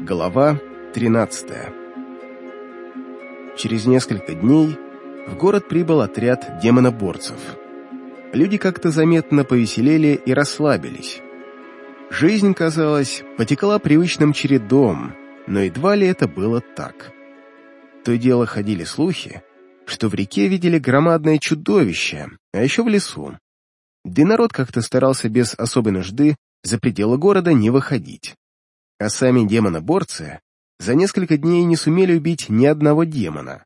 Глава 13 Через несколько дней в город прибыл отряд демоноборцев. Люди как-то заметно повеселели и расслабились. Жизнь, казалось, потекла привычным чередом, но едва ли это было так. То и дело ходили слухи, что в реке видели громадное чудовище, а еще в лесу. Да и народ как-то старался без особой нужды за пределы города не выходить. А сами демоноборцы за несколько дней не сумели убить ни одного демона,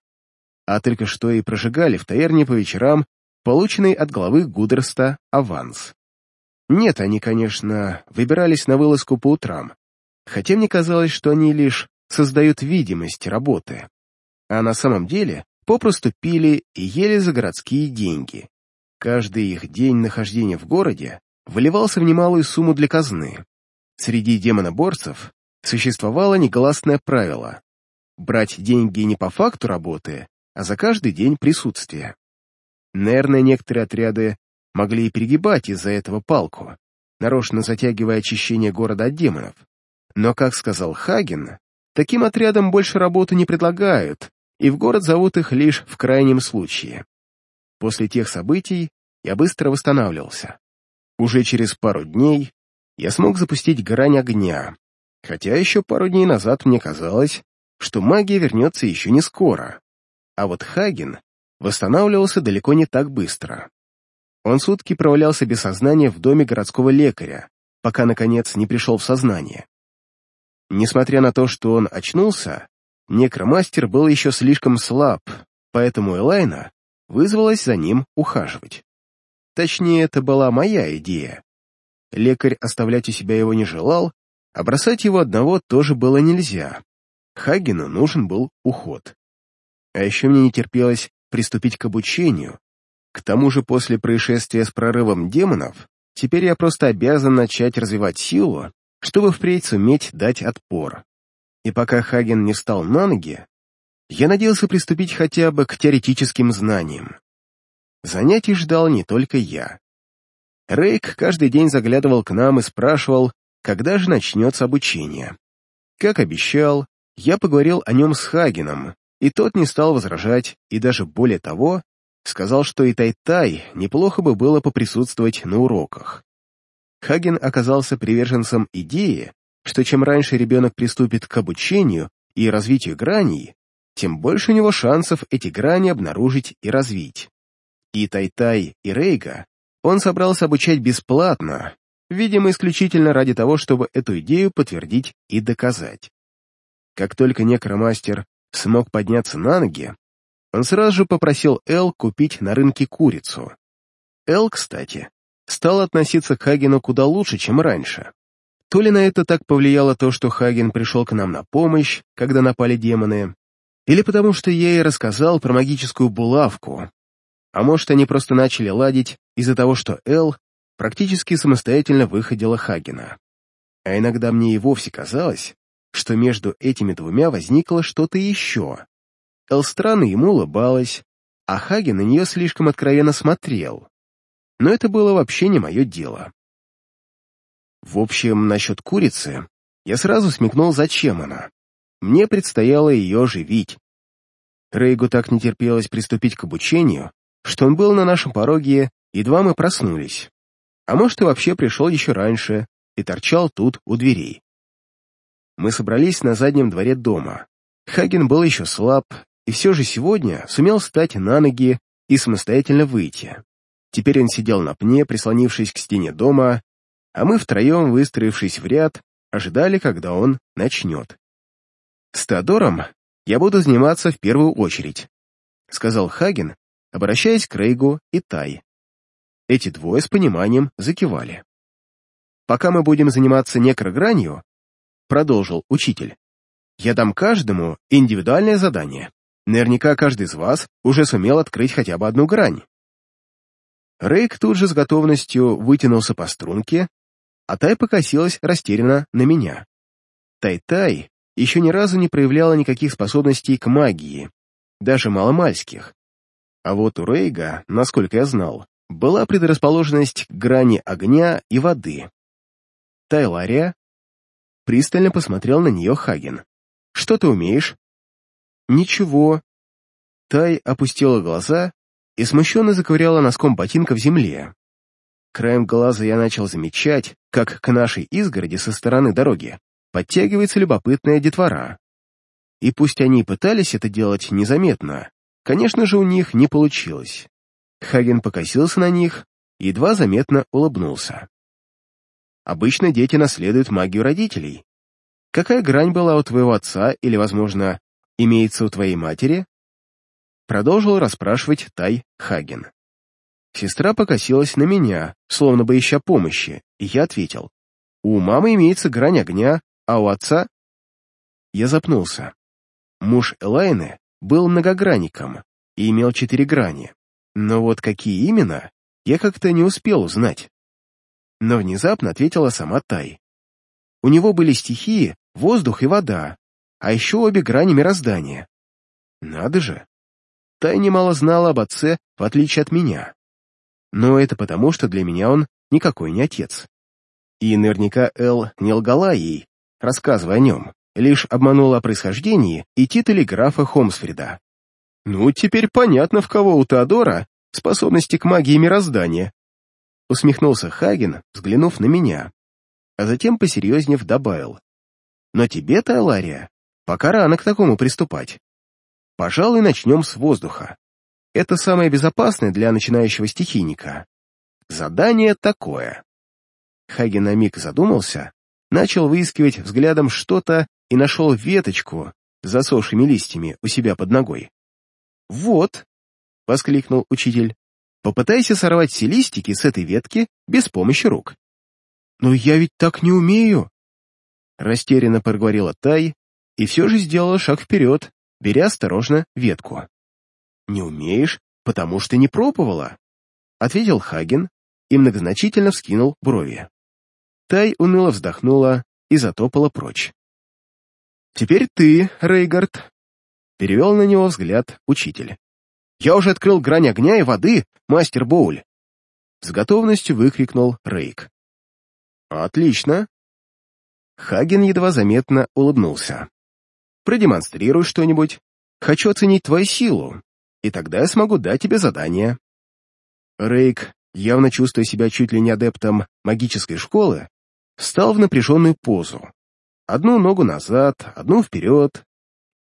а только что и прожигали в таверне по вечерам полученный от главы Гудерста аванс. Нет, они, конечно, выбирались на вылазку по утрам, хотя мне казалось, что они лишь создают видимость работы, а на самом деле попросту пили и ели за городские деньги. Каждый их день нахождения в городе выливался в немалую сумму для казны. Среди демоноборцев существовало негласное правило — брать деньги не по факту работы, а за каждый день присутствия. Наверное, некоторые отряды могли и перегибать из-за этого палку, нарочно затягивая очищение города от демонов. Но, как сказал Хаген, таким отрядам больше работы не предлагают, и в город зовут их лишь в крайнем случае. После тех событий я быстро восстанавливался. Уже через пару дней я смог запустить грань огня, хотя еще пару дней назад мне казалось, что магия вернется еще не скоро. А вот Хаген восстанавливался далеко не так быстро. Он сутки провалялся без сознания в доме городского лекаря, пока, наконец, не пришел в сознание. Несмотря на то, что он очнулся, некромастер был еще слишком слаб, поэтому Элайна вызвалась за ним ухаживать. Точнее, это была моя идея. Лекарь оставлять у себя его не желал, а бросать его одного тоже было нельзя. Хагену нужен был уход. А еще мне не терпелось приступить к обучению. К тому же после происшествия с прорывом демонов, теперь я просто обязан начать развивать силу, чтобы впредь суметь дать отпор. И пока Хаген не встал на ноги, я надеялся приступить хотя бы к теоретическим знаниям. Занятий ждал не только я. Рейк каждый день заглядывал к нам и спрашивал, когда же начнется обучение. Как обещал, я поговорил о нем с Хагеном, и тот не стал возражать, и даже более того, сказал, что и Тай-Тай неплохо бы было поприсутствовать на уроках. Хаген оказался приверженцем идеи, что чем раньше ребенок приступит к обучению и развитию граней, тем больше у него шансов эти грани обнаружить и развить. И Тай-Тай, и Рейга он собрался обучать бесплатно, видимо, исключительно ради того, чтобы эту идею подтвердить и доказать. Как только некромастер смог подняться на ноги, он сразу же попросил Эл купить на рынке курицу. Эл, кстати, стал относиться к Хагену куда лучше, чем раньше. То ли на это так повлияло то, что Хаген пришел к нам на помощь, когда напали демоны, или потому что я ей рассказал про магическую булавку. А может, они просто начали ладить из-за того, что Эл практически самостоятельно выходила Хагена. А иногда мне и вовсе казалось, что между этими двумя возникло что-то еще. Эл странно ему улыбалась, а Хаген на нее слишком откровенно смотрел. Но это было вообще не мое дело. В общем, насчет курицы я сразу смекнул, зачем она. Мне предстояло ее оживить. Рейгу так не терпелось приступить к обучению, что он был на нашем пороге, едва мы проснулись. А может, и вообще пришел еще раньше и торчал тут у дверей. Мы собрались на заднем дворе дома. Хаген был еще слаб, и все же сегодня сумел встать на ноги и самостоятельно выйти. Теперь он сидел на пне, прислонившись к стене дома, а мы втроем, выстроившись в ряд, ожидали, когда он начнет. «С Теодором я буду заниматься в первую очередь», — сказал Хаген, обращаясь к Рейгу и Тай. Эти двое с пониманием закивали. «Пока мы будем заниматься некрогранью, продолжил учитель. «Я дам каждому индивидуальное задание. Наверняка каждый из вас уже сумел открыть хотя бы одну грань». Рейк тут же с готовностью вытянулся по струнке, а Тай покосилась растерянно на меня. Тай-Тай еще ни разу не проявляла никаких способностей к магии, даже маломальских. А вот у Рейга, насколько я знал, была предрасположенность к грани огня и воды. Тайлария пристально посмотрел на нее Хаген. «Что ты умеешь?» «Ничего». Тай опустила глаза и смущенно заковыряла носком ботинка в земле. Краем глаза я начал замечать, как к нашей изгороди со стороны дороги подтягивается любопытная детвора. И пусть они пытались это делать незаметно, конечно же, у них не получилось. Хаген покосился на них и едва заметно улыбнулся. Обычно дети наследуют магию родителей. Какая грань была у твоего отца или, возможно, имеется у твоей матери? Продолжил расспрашивать Тай Хаген. Сестра покосилась на меня, словно бы ища помощи, и я ответил. У мамы имеется грань огня, а у отца... Я запнулся. Муж Элайны был многогранником и имел четыре грани, но вот какие именно, я как-то не успел узнать. Но внезапно ответила сама Тай. У него были стихии, воздух и вода, а еще обе грани мироздания. Надо же. Тай немало знала об отце, в отличие от меня. Но это потому, что для меня он никакой не отец. И наверняка Эл не лгала ей, рассказывая о нем, лишь обманула о происхождении и титуле графа Хомсфрида. Ну, теперь понятно, в кого у Теодора способности к магии мироздания. Усмехнулся Хаген, взглянув на меня, а затем, посерьезнев, добавил. Но тебе-то, Алария, пока рано к такому приступать. Пожалуй, начнем с воздуха. Это самое безопасное для начинающего стихийника. Задание такое. Хаген на миг задумался, начал выискивать взглядом что-то и нашел веточку с засохшими листьями у себя под ногой. «Вот», — воскликнул учитель, — «попытайся сорвать все листики с этой ветки без помощи рук». «Но я ведь так не умею», — растерянно проговорила Тай и все же сделала шаг вперед, беря осторожно ветку. «Не умеешь, потому что не пробовала», — ответил Хаген и многозначительно вскинул брови. Тай уныло вздохнула и затопала прочь. «Теперь ты, Рейгард», — перевел на него взгляд учитель. «Я уже открыл грань огня и воды, мастер Боуль!» С готовностью выкрикнул Рейк. «Отлично!» Хаген едва заметно улыбнулся. «Продемонстрируй что-нибудь. Хочу оценить твою силу, и тогда я смогу дать тебе задание». Рейк, явно чувствуя себя чуть ли не адептом магической школы, встал в напряженную позу. Одну ногу назад, одну вперед,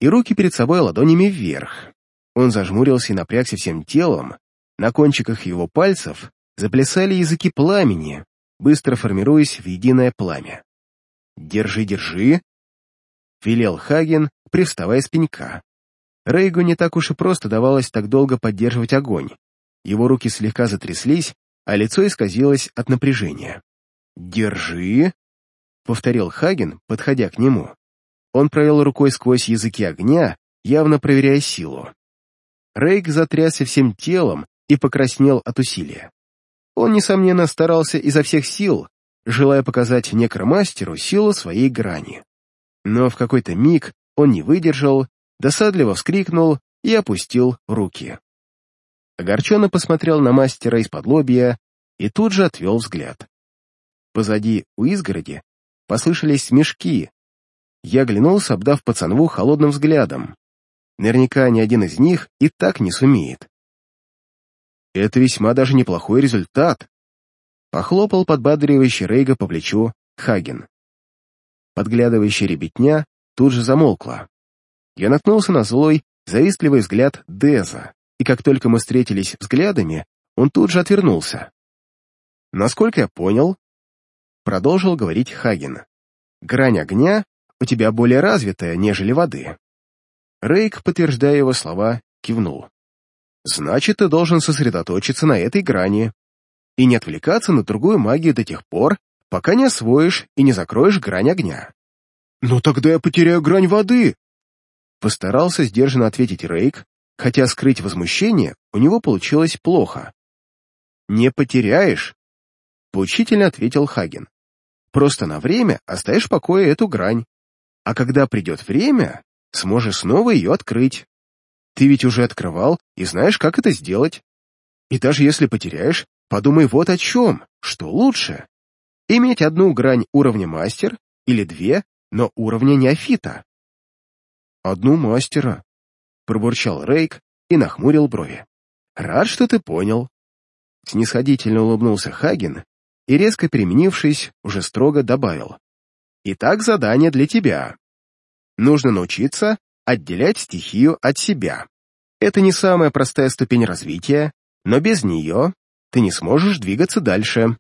и руки перед собой ладонями вверх. Он зажмурился и напрягся всем телом, на кончиках его пальцев заплясали языки пламени, быстро формируясь в единое пламя. «Держи, держи!» — велел Хаген, привставая с пенька. Рейгу не так уж и просто давалось так долго поддерживать огонь. Его руки слегка затряслись, а лицо исказилось от напряжения. «Держи!» — повторил Хаген, подходя к нему. Он провел рукой сквозь языки огня, явно проверяя силу. Рейк затрясся всем телом и покраснел от усилия. Он, несомненно, старался изо всех сил, желая показать некромастеру силу своей грани. Но в какой-то миг он не выдержал, досадливо вскрикнул и опустил руки. Огорченно посмотрел на мастера из-под лобья и тут же отвел взгляд. Позади, у изгороди, послышались смешки. Я оглянулся, обдав пацанву холодным взглядом. Наверняка ни один из них и так не сумеет. Это весьма даже неплохой результат. Похлопал подбадривающий Рейга по плечу Хаген. Подглядывающая ребятня тут же замолкла. Я наткнулся на злой, завистливый взгляд Деза, и как только мы встретились взглядами, он тут же отвернулся. Насколько я понял, продолжил говорить Хаген, грань огня у тебя более развитая, нежели воды. Рейк, подтверждая его слова, кивнул. Значит, ты должен сосредоточиться на этой грани и не отвлекаться на другую магию до тех пор, пока не освоишь и не закроешь грань огня. «Но тогда я потеряю грань воды!» Постарался сдержанно ответить Рейк, хотя скрыть возмущение у него получилось плохо. «Не потеряешь», — поучительно ответил Хаген. «Просто на время оставишь в покое эту грань, а когда придет время, сможешь снова ее открыть. Ты ведь уже открывал и знаешь, как это сделать. И даже если потеряешь, подумай вот о чем, что лучше. Иметь одну грань уровня мастер или две но уровня неофита. «Одну мастера», — пробурчал Рейк и нахмурил брови. «Рад, что ты понял». Снисходительно улыбнулся Хаген и, резко переменившись, уже строго добавил. «Итак, задание для тебя. Нужно научиться отделять стихию от себя. Это не самая простая ступень развития, но без нее ты не сможешь двигаться дальше.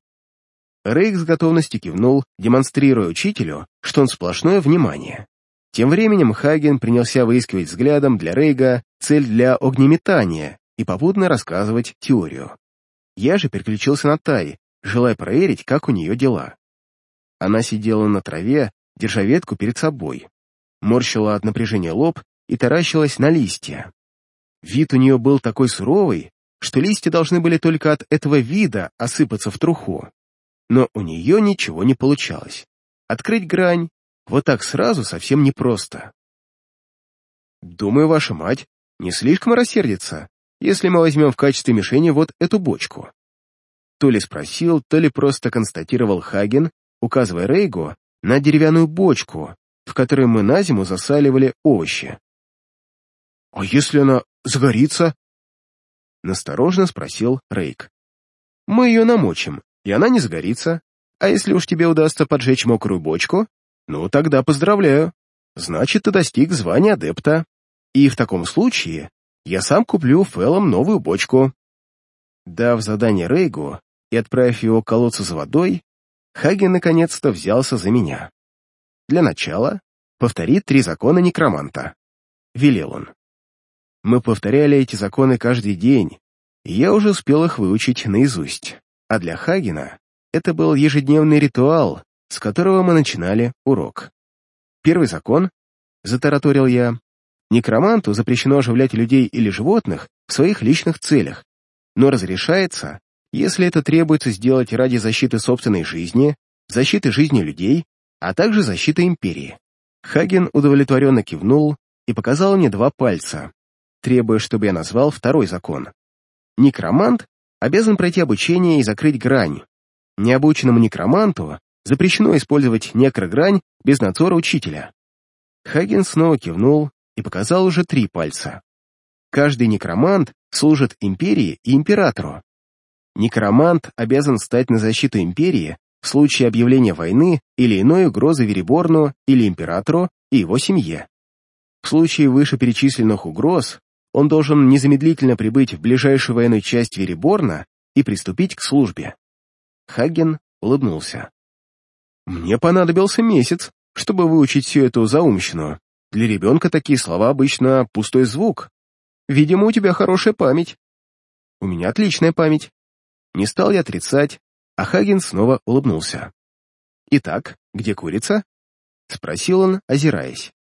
Рейк с готовностью кивнул, демонстрируя учителю, что он сплошное внимание. Тем временем Хаген принялся выискивать взглядом для Рейга цель для огнеметания и попутно рассказывать теорию. Я же переключился на Тай, желая проверить, как у нее дела. Она сидела на траве, держа ветку перед собой, морщила от напряжения лоб и таращилась на листья. Вид у нее был такой суровый, что листья должны были только от этого вида осыпаться в труху. Но у нее ничего не получалось. Открыть грань вот так сразу совсем непросто. Думаю, ваша мать не слишком рассердится, если мы возьмем в качестве мишени вот эту бочку. То ли спросил, то ли просто констатировал Хаген, указывая Рейгу на деревянную бочку, в которой мы на зиму засаливали овощи. «А если она загорится?» Насторожно спросил Рейк. «Мы ее намочим, и она не загорится. А если уж тебе удастся поджечь мокрую бочку, ну тогда поздравляю. Значит, ты достиг звания адепта. И в таком случае я сам куплю Фэллом новую бочку». Дав задание Рейгу и отправив его к колодцу за водой, Хаген наконец-то взялся за меня. Для начала повтори три закона некроманта. Велел он. Мы повторяли эти законы каждый день, и я уже успел их выучить наизусть. А для Хагена это был ежедневный ритуал, с которого мы начинали урок. Первый закон, затараторил я, некроманту запрещено оживлять людей или животных в своих личных целях, но разрешается, если это требуется сделать ради защиты собственной жизни, защиты жизни людей, а также защиты империи. Хаген удовлетворенно кивнул и показал мне два пальца, требуя, чтобы я назвал второй закон. Некромант обязан пройти обучение и закрыть грань. Необученному некроманту запрещено использовать некрогрань без надзора учителя. Хаген снова кивнул и показал уже три пальца. Каждый некромант служит империи и императору. Некромант обязан стать на защиту империи в случае объявления войны или иной угрозы Вереборну или императору и его семье. В случае вышеперечисленных угроз он должен незамедлительно прибыть в ближайшую военную часть Вереборна и приступить к службе. Хаген улыбнулся. «Мне понадобился месяц, чтобы выучить всю эту заумщину. Для ребенка такие слова обычно пустой звук. Видимо, у тебя хорошая память». «У меня отличная память». Не стал я отрицать, а Хаген снова улыбнулся. «Итак, где курица?» — спросил он, озираясь.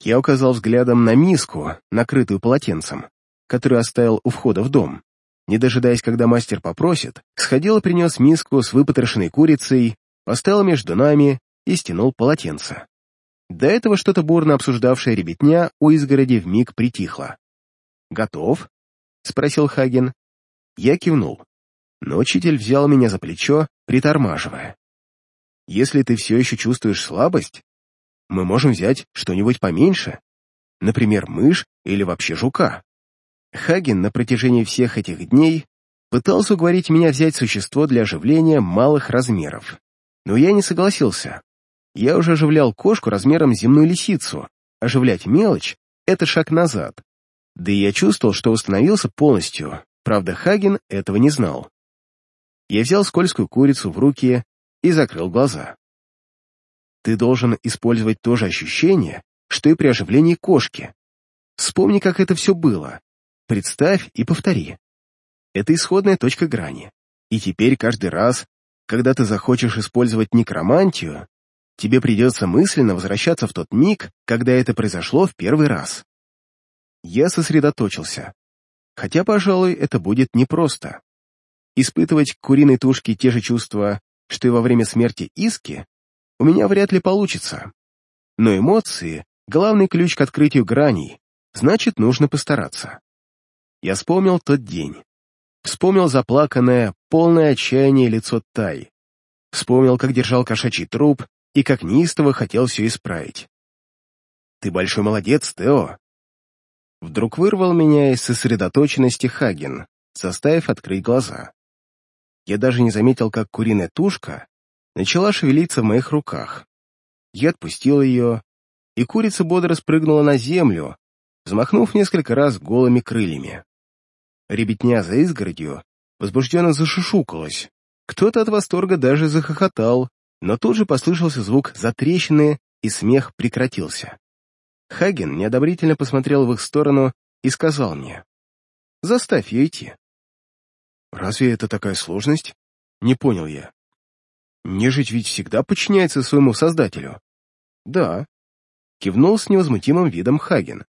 Я указал взглядом на миску, накрытую полотенцем, которую оставил у входа в дом. Не дожидаясь, когда мастер попросит, сходил и принес миску с выпотрошенной курицей, поставил между нами и стянул полотенце. До этого что-то бурно обсуждавшая ребятня у изгороди вмиг притихла. «Готов?» — спросил Хаген. Я кивнул, но учитель взял меня за плечо, притормаживая. «Если ты все еще чувствуешь слабость, мы можем взять что-нибудь поменьше, например, мышь или вообще жука. Хаген на протяжении всех этих дней пытался уговорить меня взять существо для оживления малых размеров. Но я не согласился. Я уже оживлял кошку размером с земную лисицу. Оживлять мелочь — это шаг назад. Да и я чувствовал, что восстановился полностью, правда, Хаген этого не знал. Я взял скользкую курицу в руки и закрыл глаза. Ты должен использовать то же ощущение, что и при оживлении кошки. Вспомни, как это все было. Представь и повтори. Это исходная точка грани. И теперь каждый раз, когда ты захочешь использовать некромантию, тебе придется мысленно возвращаться в тот миг, когда это произошло в первый раз. Я сосредоточился. Хотя, пожалуй, это будет непросто. Испытывать к куриной тушке те же чувства, что и во время смерти Иски, у меня вряд ли получится. Но эмоции — главный ключ к открытию граней, значит, нужно постараться. Я вспомнил тот день. Вспомнил заплаканное, полное отчаяние лицо Тай. Вспомнил, как держал кошачий труп, и как неистово хотел все исправить. «Ты большой молодец, Тео!» Вдруг вырвал меня из сосредоточенности Хаген, заставив открыть глаза. Я даже не заметил, как куриная тушка начала шевелиться в моих руках. Я отпустил ее, и курица бодро спрыгнула на землю, взмахнув несколько раз голыми крыльями. Ребятня за изгородью возбужденно зашушукалась. Кто-то от восторга даже захохотал, но тут же послышался звук затрещины, и смех прекратился. Хаген неодобрительно посмотрел в их сторону и сказал мне, «Заставь ее идти». «Разве это такая сложность?» Не понял я. Нежить ведь всегда подчиняется своему создателю. Да. Кивнул с невозмутимым видом Хаген.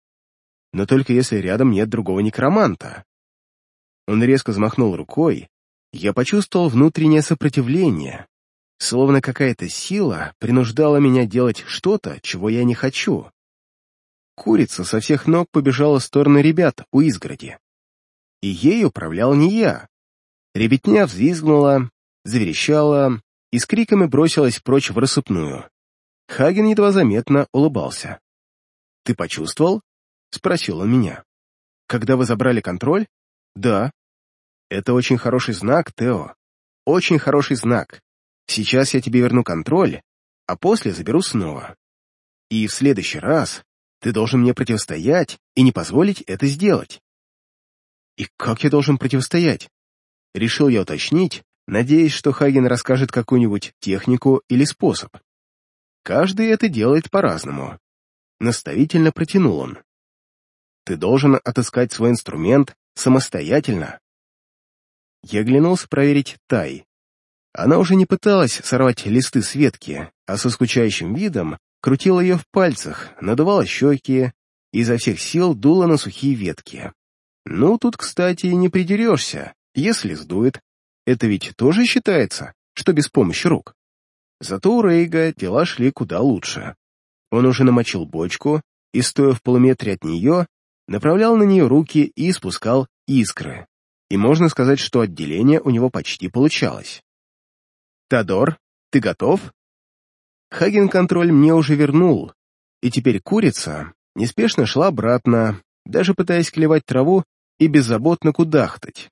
Но только если рядом нет другого некроманта. Он резко взмахнул рукой, я почувствовал внутреннее сопротивление, словно какая-то сила принуждала меня делать что-то, чего я не хочу. Курица со всех ног побежала в сторону ребят у изгороди. И ей управлял не я. Ребятня взвизгнула, заверещала и с криками бросилась прочь в рассыпную. Хаген едва заметно улыбался. «Ты почувствовал?» — спросил он меня. «Когда вы забрали контроль?» «Да». «Это очень хороший знак, Тео. Очень хороший знак. Сейчас я тебе верну контроль, а после заберу снова. И в следующий раз ты должен мне противостоять и не позволить это сделать». «И как я должен противостоять?» Решил я уточнить, надеясь, что Хаген расскажет какую-нибудь технику или способ. Каждый это делает по-разному. Наставительно протянул он. Ты должен отыскать свой инструмент самостоятельно. Я оглянулся проверить Тай. Она уже не пыталась сорвать листы с ветки, а со скучающим видом крутила ее в пальцах, надувала щеки и изо всех сил дула на сухие ветки. Ну, тут, кстати, не придерешься. Если сдует, это ведь тоже считается, что без помощи рук. Зато у Рейга дела шли куда лучше. Он уже намочил бочку и, стоя в полуметре от нее, направлял на нее руки и испускал искры. И можно сказать, что отделение у него почти получалось. «Тодор, ты готов?» Хаген-контроль мне уже вернул, и теперь курица неспешно шла обратно, даже пытаясь клевать траву и беззаботно кудахтать.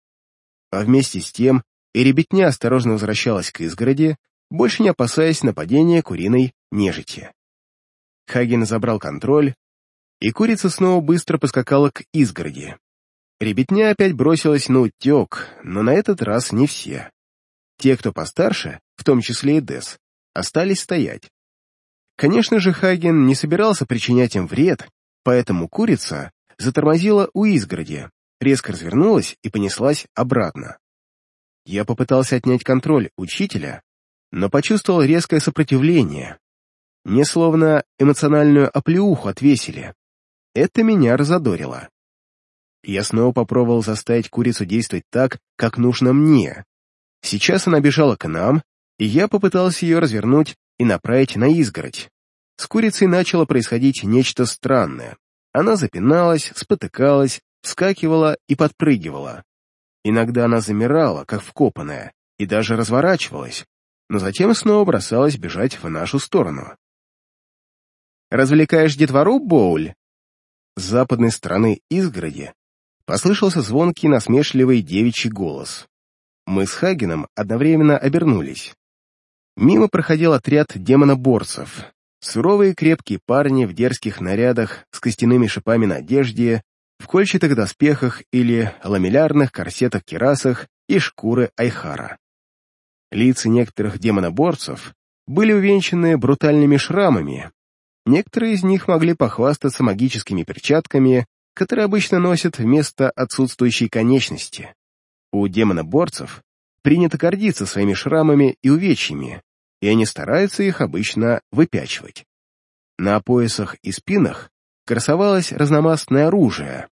А вместе с тем и ребятня осторожно возвращалась к изгороди, больше не опасаясь нападения куриной нежити. Хаген забрал контроль, и курица снова быстро поскакала к изгороди. Ребятня опять бросилась на утек, но на этот раз не все. Те, кто постарше, в том числе и Дес, остались стоять. Конечно же, Хаген не собирался причинять им вред, поэтому курица затормозила у изгороди, резко развернулась и понеслась обратно. Я попытался отнять контроль учителя, но почувствовал резкое сопротивление. Мне словно эмоциональную оплеуху отвесили. Это меня разодорило. Я снова попробовал заставить курицу действовать так, как нужно мне. Сейчас она бежала к нам, и я попытался ее развернуть и направить на изгородь. С курицей начало происходить нечто странное. Она запиналась, спотыкалась, вскакивала и подпрыгивала. Иногда она замирала, как вкопанная, и даже разворачивалась, но затем снова бросалась бежать в нашу сторону. «Развлекаешь детвору, Боуль?» С западной стороны изгороди послышался звонкий насмешливый девичий голос. Мы с Хагеном одновременно обернулись. Мимо проходил отряд демоноборцев. Суровые крепкие парни в дерзких нарядах с костяными шипами на одежде в кольчатых доспехах или ламеллярных корсетах-керасах и шкуры айхара. Лица некоторых демоноборцев были увенчаны брутальными шрамами. Некоторые из них могли похвастаться магическими перчатками, которые обычно носят вместо отсутствующей конечности. У демоноборцев принято гордиться своими шрамами и увечьями, и они стараются их обычно выпячивать. На поясах и спинах красовалось разномастное оружие,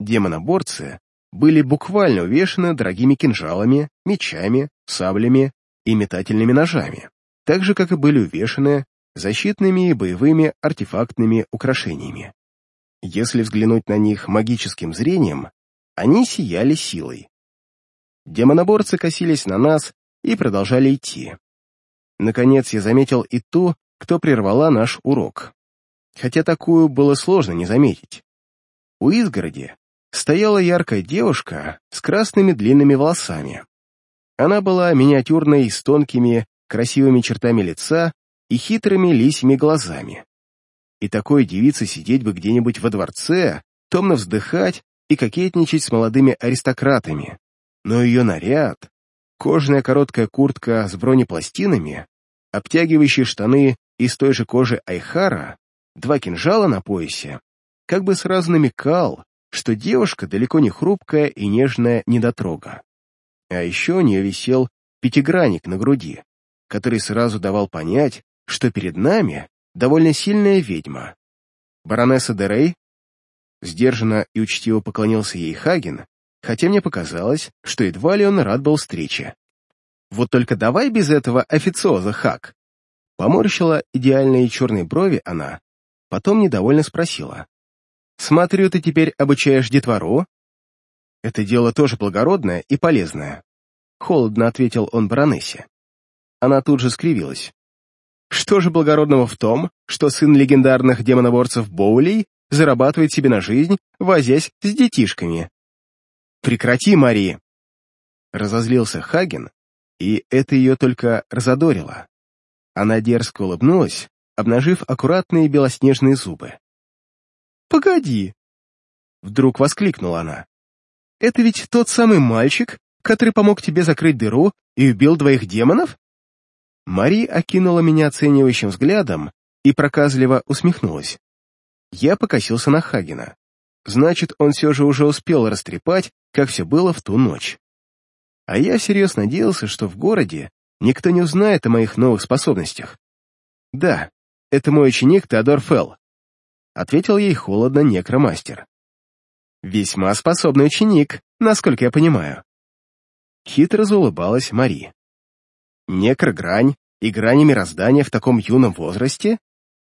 демоноборцы были буквально увешаны дорогими кинжалами, мечами, саблями и метательными ножами, так же, как и были увешаны защитными и боевыми артефактными украшениями. Если взглянуть на них магическим зрением, они сияли силой. Демоноборцы косились на нас и продолжали идти. Наконец я заметил и то, кто прервала наш урок. Хотя такую было сложно не заметить. У изгороди стояла яркая девушка с красными длинными волосами. Она была миниатюрной, с тонкими, красивыми чертами лица и хитрыми лисьими глазами. И такой девице сидеть бы где-нибудь во дворце, томно вздыхать и кокетничать с молодыми аристократами. Но ее наряд, кожаная короткая куртка с бронепластинами, обтягивающие штаны из той же кожи Айхара, два кинжала на поясе, как бы сразу намекал, что девушка далеко не хрупкая и нежная недотрога. А еще у нее висел пятигранник на груди, который сразу давал понять, что перед нами довольно сильная ведьма. Баронесса Дерей сдержанно и учтиво поклонился ей Хаген, хотя мне показалось, что едва ли он рад был встрече. «Вот только давай без этого официоза, Хак!» Поморщила идеальные черные брови она, потом недовольно спросила. «Смотрю, ты теперь обучаешь детвору?» «Это дело тоже благородное и полезное», — холодно ответил он баронессе. Она тут же скривилась. «Что же благородного в том, что сын легендарных демоноборцев Боулей зарабатывает себе на жизнь, возясь с детишками?» «Прекрати, Мари!» Разозлился Хаген, и это ее только разодорило. Она дерзко улыбнулась, обнажив аккуратные белоснежные зубы. «Погоди!» Вдруг воскликнула она. «Это ведь тот самый мальчик, который помог тебе закрыть дыру и убил двоих демонов?» Мари окинула меня оценивающим взглядом и проказливо усмехнулась. Я покосился на Хагена. Значит, он все же уже успел растрепать, как все было в ту ночь. А я всерьез надеялся, что в городе никто не узнает о моих новых способностях. Да, это мой ученик Теодор Фелл, ответил ей холодно некромастер. Весьма способный ученик, насколько я понимаю. Хитро заулыбалась Мари. Некрогрань и грани мироздания в таком юном возрасте?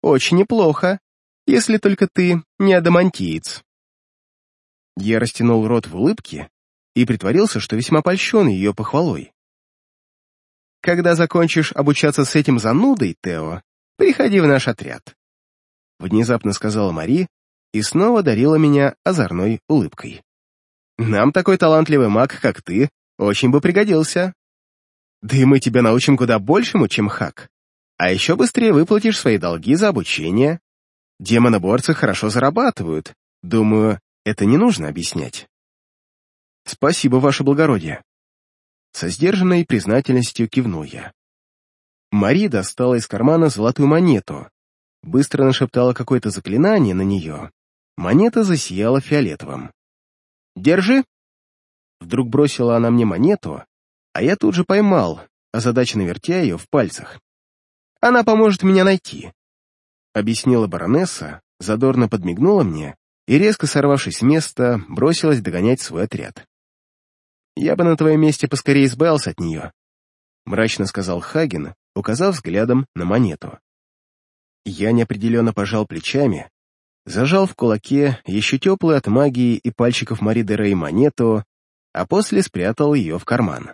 Очень неплохо, если только ты не адамантиец. Я растянул рот в улыбке и притворился, что весьма польщен ее похвалой. «Когда закончишь обучаться с этим занудой, Тео, приходи в наш отряд», — внезапно сказала Мари и снова дарила меня озорной улыбкой. «Нам такой талантливый маг, как ты, очень бы пригодился. Да и мы тебя научим куда большему, чем хак. А еще быстрее выплатишь свои долги за обучение. Демоноборцы хорошо зарабатывают. Думаю, это не нужно объяснять. Спасибо, ваше благородие. Со сдержанной признательностью кивнул я. Мари достала из кармана золотую монету, быстро нашептала какое-то заклинание на нее. Монета засияла фиолетовым. «Держи!» Вдруг бросила она мне монету, а я тут же поймал, озадаченно вертя ее в пальцах. «Она поможет меня найти», — объяснила баронесса, задорно подмигнула мне и, резко сорвавшись с места, бросилась догонять свой отряд. «Я бы на твоем месте поскорее избавился от нее», — мрачно сказал Хаген, указав взглядом на монету. Я неопределенно пожал плечами, зажал в кулаке еще теплую от магии и пальчиков Мари де Рей монету, а после спрятал ее в карман.